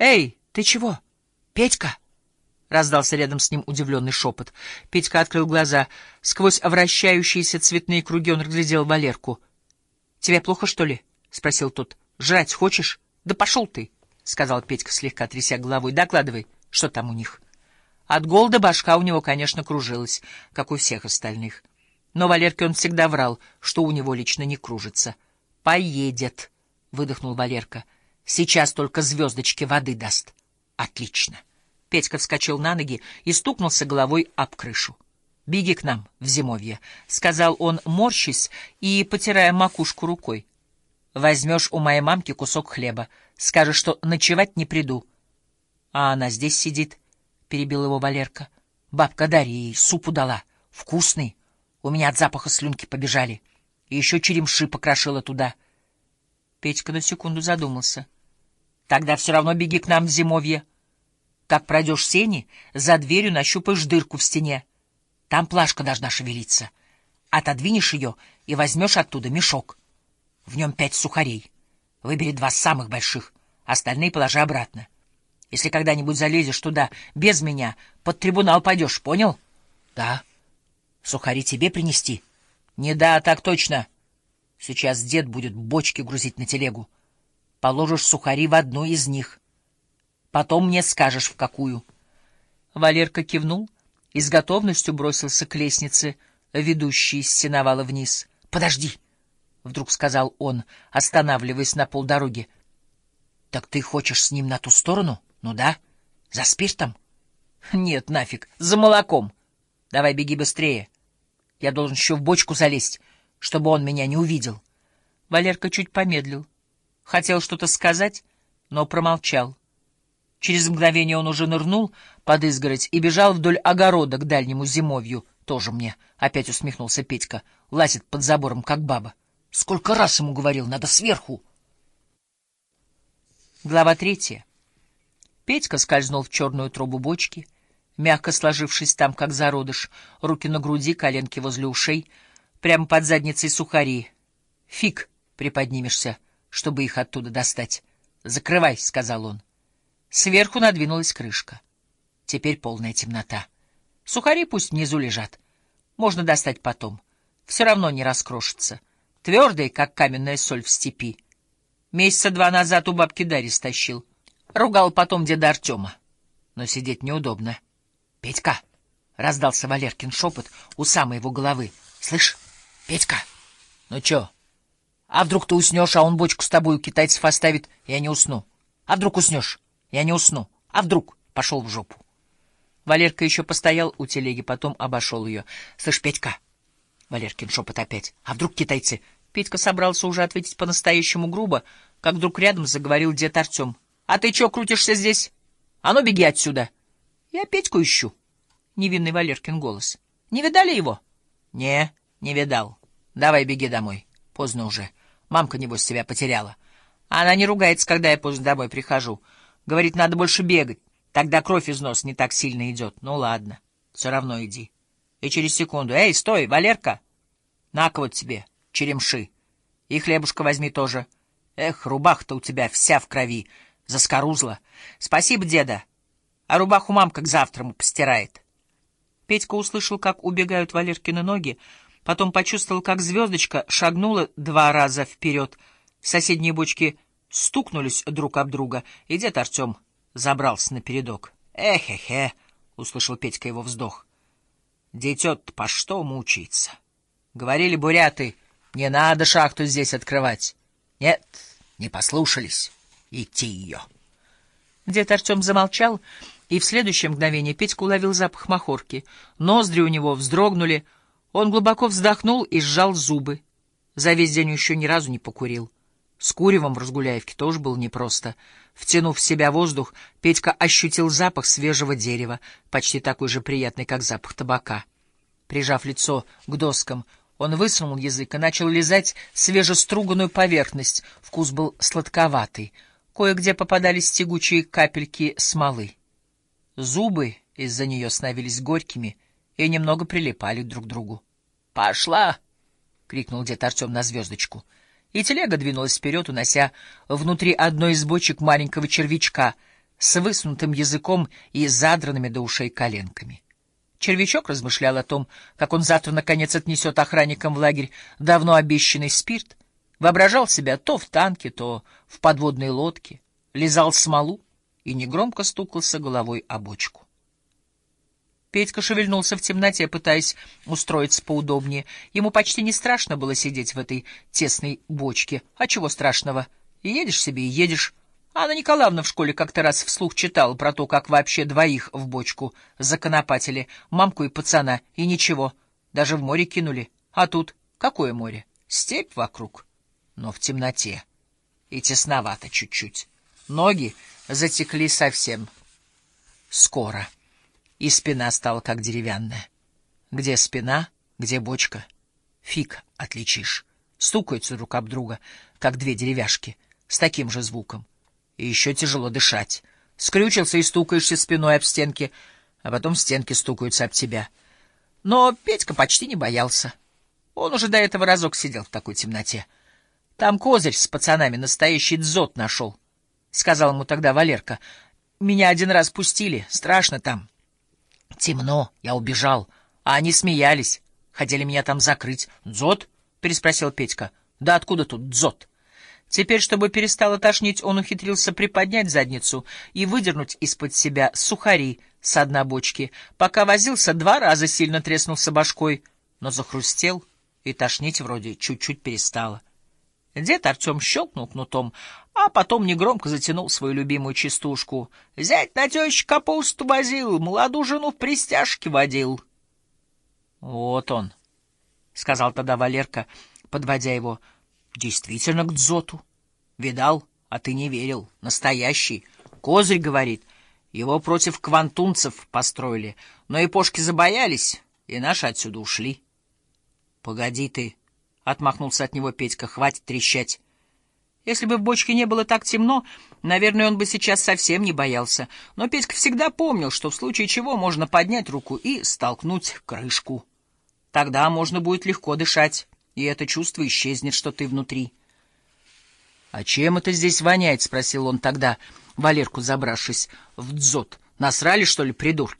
Эй, ты чего? Петька? Раздался рядом с ним удивленный шепот. Петька открыл глаза. Сквозь вращающиеся цветные круги он разглядел Валерку. — Тебе плохо, что ли? — спросил тот. — Жрать хочешь? — Да пошел ты, — сказал Петька, слегка тряся головой. — Докладывай, что там у них. От голода башка у него, конечно, кружилась, как у всех остальных. Но Валерке он всегда врал, что у него лично не кружится. — Поедет, — выдохнул Валерка. — Сейчас только звездочки воды даст. — Отлично. Петька вскочил на ноги и стукнулся головой об крышу. — Беги к нам в зимовье, — сказал он, морщись и потирая макушку рукой. — Возьмешь у моей мамки кусок хлеба. Скажешь, что ночевать не приду. — А она здесь сидит, — перебил его Валерка. — Бабка Дарья ей супу дала. Вкусный. У меня от запаха слюнки побежали. И еще черемши покрошила туда. Петька на секунду задумался. — Тогда все равно беги к нам в зимовье. Как пройдешь сени, за дверью нащупаешь дырку в стене. Там плашка должна шевелиться. Отодвинешь ее и возьмешь оттуда мешок. В нем пять сухарей. Выбери два самых больших, остальные положи обратно. Если когда-нибудь залезешь туда без меня, под трибунал пойдешь, понял? — Да. — Сухари тебе принести? — Не да, так точно. Сейчас дед будет бочки грузить на телегу. Положишь сухари в одну из них. Потом мне скажешь, в какую. Валерка кивнул и с готовностью бросился к лестнице, ведущей с сеновала вниз. — Подожди! — вдруг сказал он, останавливаясь на полдороги. — Так ты хочешь с ним на ту сторону? Ну да. За спиртом? — Нет, нафиг, за молоком. Давай беги быстрее. Я должен еще в бочку залезть, чтобы он меня не увидел. Валерка чуть помедлил. Хотел что-то сказать, но промолчал. Через мгновение он уже нырнул под изгородь и бежал вдоль огорода к дальнему зимовью. Тоже мне, — опять усмехнулся Петька, — лазит под забором, как баба. Сколько раз ему говорил, надо сверху. Глава третья. Петька скользнул в черную трубу бочки, мягко сложившись там, как зародыш, руки на груди, коленки возле ушей, прямо под задницей сухари. Фиг приподнимешься, чтобы их оттуда достать. «Закрывай», — сказал он. Сверху надвинулась крышка. Теперь полная темнота. Сухари пусть внизу лежат. Можно достать потом. Все равно не раскрошится. Твердый, как каменная соль в степи. Месяца два назад у бабки Дарьи стащил. Ругал потом деда Артема. Но сидеть неудобно. — Петька! — раздался Валеркин шепот у самой его головы. — Слышь, Петька! — Ну чё? А вдруг ты уснешь, а он бочку с тобой у китайцев оставит, я не усну? А вдруг уснешь? Я не усну. А вдруг? Пошел в жопу. Валерка еще постоял у телеги, потом обошел ее. — Слышь, Петька! Валеркин шепот опять. — А вдруг китайцы? Петька собрался уже ответить по-настоящему грубо, как вдруг рядом заговорил дед Артем. — А ты че крутишься здесь? А ну, беги отсюда! — Я Петьку ищу. Невинный Валеркин голос. — Не видали его? — Не, не видал. Давай беги домой. Поздно уже. Мамка, небось, себя потеряла. Она не ругается, когда я поздно домой прихожу. — Говорит, надо больше бегать. Тогда кровь из носа не так сильно идет. Ну, ладно. Все равно иди. И через секунду. Эй, стой, Валерка! На-ка вот тебе, черемши. И хлебушка возьми тоже. Эх, рубаха-то у тебя вся в крови. Заскорузла. Спасибо, деда. А рубаху мамка к завтраму постирает. Петька услышал, как убегают Валеркины ноги, потом почувствовал, как звездочка шагнула два раза вперед. Соседние бочки стукнулись друг об друга, и дед Артем забрался на передок. «Эхе-хе!» — услышал Петька его вздох. «Детет по что мучается?» Говорили буряты, не надо шахту здесь открывать. Нет, не послушались. Идти ее. Дед Артем замолчал, и в следующее мгновение Петька уловил запах махорки. Ноздри у него вздрогнули, он глубоко вздохнул и сжал зубы. За весь день еще ни разу не покурил. С куревом в Разгуляевке тоже было непросто. Втянув в себя воздух, Петька ощутил запах свежего дерева, почти такой же приятный, как запах табака. Прижав лицо к доскам, он высунул язык и начал лизать свежеструганную поверхность. Вкус был сладковатый. Кое-где попадались тягучие капельки смолы. Зубы из-за нее становились горькими и немного прилипали друг к другу. «Пошла!» — крикнул дед Артем на звездочку — и телега двинулась вперед, унося внутри одной из бочек маленького червячка. с высунутым языком и задранными до ушей коленками. Червячок размышлял о том, как он завтра наконец отнесет охранникам в лагерь давно обещанный спирт, воображал себя то в танке, то в подводной лодке, лизал смолу и негромко стукался головой о бочку. Петька шевельнулся в темноте, пытаясь устроиться поудобнее. Ему почти не страшно было сидеть в этой тесной бочке. А чего страшного? Едешь себе и едешь. Анна Николаевна в школе как-то раз вслух читала про то, как вообще двоих в бочку законопатили, мамку и пацана, и ничего, даже в море кинули. А тут какое море? Степь вокруг, но в темноте. И тесновато чуть-чуть. Ноги затекли совсем скоро, и спина стала как деревянная. Где спина, где бочка? Фиг отличишь. Стукаются друг об друга, как две деревяшки, с таким же звуком и еще тяжело дышать. Скрючился и стукаешься спиной об стенки, а потом стенки стукаются об тебя. Но Петька почти не боялся. Он уже до этого разок сидел в такой темноте. Там козырь с пацанами настоящий дзот нашел, — сказал ему тогда Валерка. Меня один раз пустили, страшно там. Темно, я убежал, а они смеялись, хотели меня там закрыть. «Дзот?» — переспросил Петька. «Да откуда тут дзот?» Теперь, чтобы перестало тошнить, он ухитрился приподнять задницу и выдернуть из-под себя сухари с дна бочки. Пока возился, два раза сильно треснулся башкой, но захрустел, и тошнить вроде чуть-чуть перестало. Дед Артем щелкнул кнутом, а потом негромко затянул свою любимую частушку. «Зять на тещу капусту возил, молодую жену в пристяжке водил». «Вот он», — сказал тогда Валерка, подводя его, — Действительно к дзоту. Видал, а ты не верил. Настоящий. Козырь говорит. Его против квантунцев построили. Но япошки забоялись, и наши отсюда ушли. — Погоди ты, — отмахнулся от него Петька, — хватит трещать. Если бы в бочке не было так темно, наверное, он бы сейчас совсем не боялся. Но Петька всегда помнил, что в случае чего можно поднять руку и столкнуть крышку. Тогда можно будет легко дышать и это чувство исчезнет, что ты внутри. — А чем это здесь воняет? — спросил он тогда, Валерку забравшись в дзот. — Насрали, что ли, придурки?